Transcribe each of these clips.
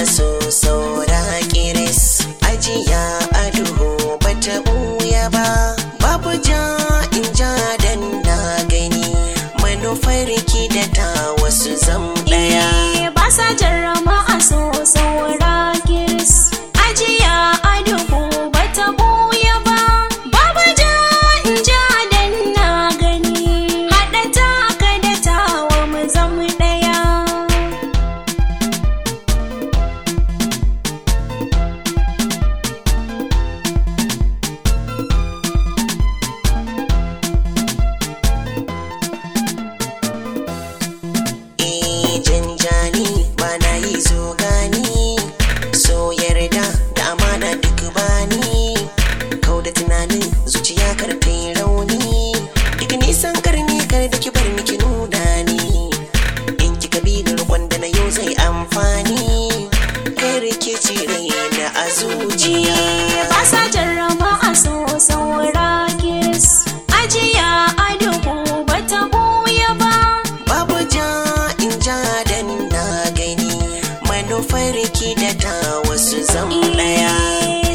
aso saura kiris. Ajiya a duhu bata buya ba. Babu ja in ja dan na gani. Manufar ki da ta mafarki da ta wasu zan ɗaya. Eh,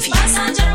Fiat.